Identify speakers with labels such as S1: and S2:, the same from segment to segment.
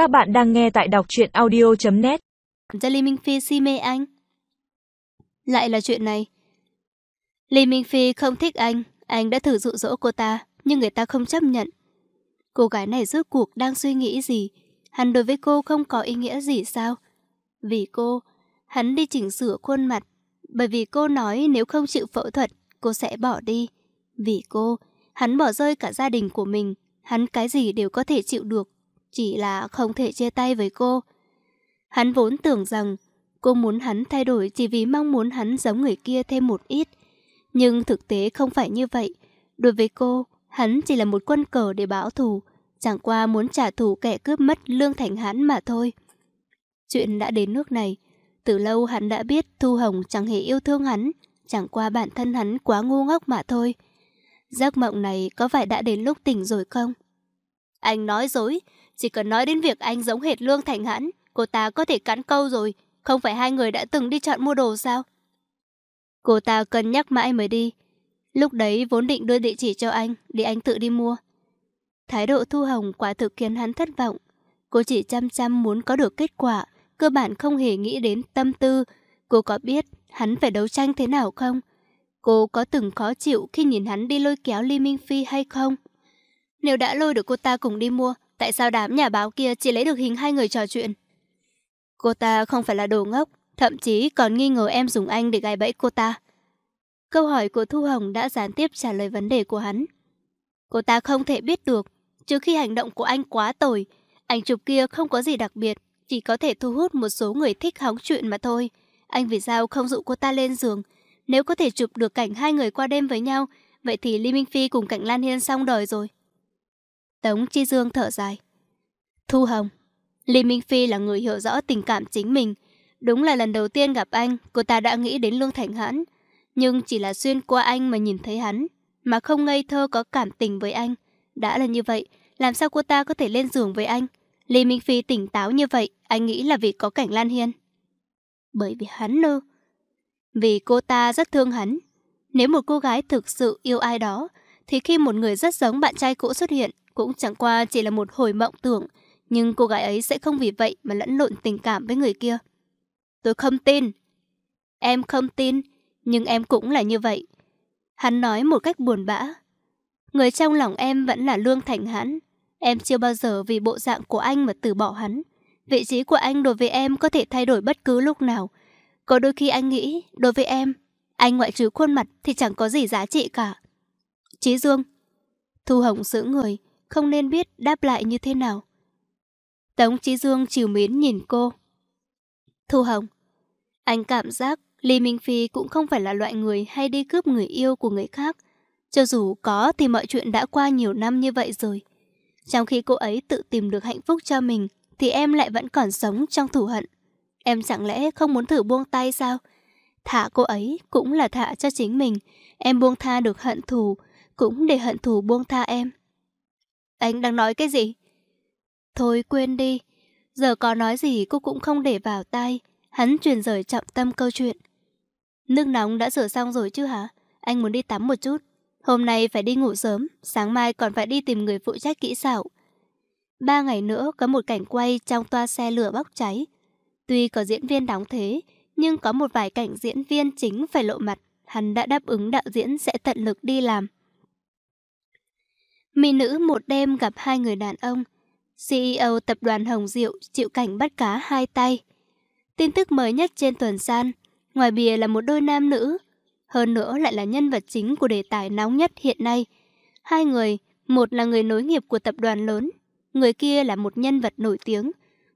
S1: Các bạn đang nghe tại đọc truyện audio.net
S2: Ra Lê Minh Phi si mê anh. Lại là chuyện này. Lê Minh Phi không thích anh, anh đã thử dụ dỗ cô ta, nhưng người ta không chấp nhận. Cô gái này rốt cuộc đang suy nghĩ gì? Hắn đối với cô không có ý nghĩa gì sao? Vì cô, hắn đi chỉnh sửa khuôn mặt. Bởi vì cô nói nếu không chịu phẫu thuật, cô sẽ bỏ đi. Vì cô, hắn bỏ rơi cả gia đình của mình. Hắn cái gì đều có thể chịu được. Chỉ là không thể chia tay với cô. Hắn vốn tưởng rằng cô muốn hắn thay đổi chỉ vì mong muốn hắn giống người kia thêm một ít. Nhưng thực tế không phải như vậy. Đối với cô, hắn chỉ là một quân cờ để báo thù. Chẳng qua muốn trả thù kẻ cướp mất lương thành hắn mà thôi. Chuyện đã đến nước này. Từ lâu hắn đã biết Thu Hồng chẳng hề yêu thương hắn. Chẳng qua bản thân hắn quá ngu ngốc mà thôi. Giấc mộng này có phải đã đến lúc tỉnh rồi không? Anh nói dối. Chỉ cần nói đến việc anh giống hệt lương thành hãn, cô ta có thể cắn câu rồi. Không phải hai người đã từng đi chọn mua đồ sao? Cô ta cân nhắc mãi mới đi. Lúc đấy vốn định đưa địa chỉ cho anh, để anh tự đi mua. Thái độ Thu Hồng quả thực khiến hắn thất vọng. Cô chỉ chăm chăm muốn có được kết quả, cơ bản không hề nghĩ đến tâm tư. Cô có biết hắn phải đấu tranh thế nào không? Cô có từng khó chịu khi nhìn hắn đi lôi kéo Ly Minh Phi hay không? Nếu đã lôi được cô ta cùng đi mua, tại sao đám nhà báo kia chỉ lấy được hình hai người trò chuyện? Cô ta không phải là đồ ngốc, thậm chí còn nghi ngờ em dùng anh để gài bẫy cô ta. Câu hỏi của Thu Hồng đã gián tiếp trả lời vấn đề của hắn. Cô ta không thể biết được, trừ khi hành động của anh quá tồi. Ảnh chụp kia không có gì đặc biệt, chỉ có thể thu hút một số người thích hóng chuyện mà thôi. Anh vì sao không dụ cô ta lên giường? Nếu có thể chụp được cảnh hai người qua đêm với nhau, vậy thì Lý Minh Phi cùng Cảnh Lan Hiên xong đời rồi. Tống Chi Dương thở dài. Thu Hồng, Lý Minh Phi là người hiểu rõ tình cảm chính mình. Đúng là lần đầu tiên gặp anh, cô ta đã nghĩ đến Lương Thành Hãn. Nhưng chỉ là xuyên qua anh mà nhìn thấy hắn, mà không ngây thơ có cảm tình với anh. Đã là như vậy, làm sao cô ta có thể lên giường với anh? Lý Minh Phi tỉnh táo như vậy, anh nghĩ là vì có cảnh Lan Hiên. Bởi vì hắn nơ. Vì cô ta rất thương hắn. Nếu một cô gái thực sự yêu ai đó, thì khi một người rất giống bạn trai cũ xuất hiện, cũng chẳng qua chỉ là một hồi mộng tưởng, nhưng cô gái ấy sẽ không vì vậy mà lẫn lộn tình cảm với người kia. Tôi không tin. Em không tin, nhưng em cũng là như vậy. Hắn nói một cách buồn bã. Người trong lòng em vẫn là Lương Thành hắn. Em chưa bao giờ vì bộ dạng của anh mà từ bỏ hắn. Vị trí của anh đối với em có thể thay đổi bất cứ lúc nào. Có đôi khi anh nghĩ, đối với em, anh ngoại trừ khuôn mặt thì chẳng có gì giá trị cả. Chí Dương. Thu Hồng giữ người, không nên biết đáp lại như thế nào. Tống Chí Dương chiều mến nhìn cô. Thu Hồng, anh cảm giác Lý Minh Phi cũng không phải là loại người hay đi cướp người yêu của người khác. Cho dù có thì mọi chuyện đã qua nhiều năm như vậy rồi. Trong khi cô ấy tự tìm được hạnh phúc cho mình, thì em lại vẫn còn sống trong thù hận. Em chẳng lẽ không muốn thử buông tay sao? Thả cô ấy cũng là thả cho chính mình. Em buông tha được hận thù, cũng để hận thù buông tha em. Anh đang nói cái gì? Thôi quên đi. Giờ có nói gì cô cũng không để vào tay. Hắn chuyển rời trọng tâm câu chuyện. Nước nóng đã rửa xong rồi chứ hả? Anh muốn đi tắm một chút. Hôm nay phải đi ngủ sớm, sáng mai còn phải đi tìm người phụ trách kỹ xảo. Ba ngày nữa có một cảnh quay trong toa xe lửa bốc cháy. Tuy có diễn viên đóng thế, nhưng có một vài cảnh diễn viên chính phải lộ mặt. Hắn đã đáp ứng đạo diễn sẽ tận lực đi làm. Mỹ nữ một đêm gặp hai người đàn ông. CEO tập đoàn Hồng Diệu chịu cảnh bắt cá hai tay. Tin tức mới nhất trên tuần san, ngoài bìa là một đôi nam nữ, hơn nữa lại là nhân vật chính của đề tài nóng nhất hiện nay. Hai người, một là người nối nghiệp của tập đoàn lớn, người kia là một nhân vật nổi tiếng.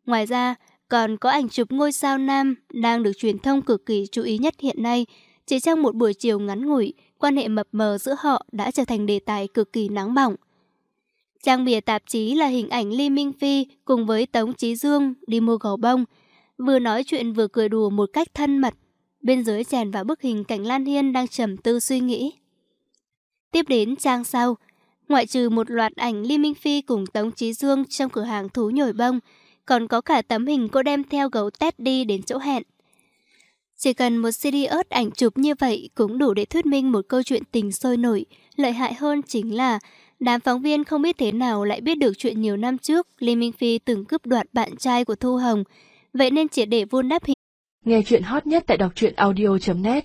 S2: Ngoài ra, còn có ảnh chụp ngôi sao nam đang được truyền thông cực kỳ chú ý nhất hiện nay. Chỉ trong một buổi chiều ngắn ngủi, quan hệ mập mờ giữa họ đã trở thành đề tài cực kỳ nóng bỏng. Trang bìa tạp chí là hình ảnh Ly Minh Phi cùng với Tống Chí Dương đi mua gấu bông. Vừa nói chuyện vừa cười đùa một cách thân mật. Bên dưới chèn vào bức hình cảnh Lan Hiên đang trầm tư suy nghĩ. Tiếp đến trang sau, ngoại trừ một loạt ảnh Ly Minh Phi cùng Tống Chí Dương trong cửa hàng thú nhồi bông, còn có cả tấm hình cô đem theo gấu teddy đi đến chỗ hẹn. Chỉ cần một CD ớt ảnh chụp như vậy cũng đủ để thuyết minh một câu chuyện tình sôi nổi. Lợi hại hơn chính là Đám phóng viên không biết thế nào lại biết được chuyện nhiều năm trước Lê Minh Phi từng cướp đoạt bạn trai của Thu Hồng, vậy nên chỉ để vun đắp hình.
S1: Nghe chuyện hot nhất tại đọc truyện audio.net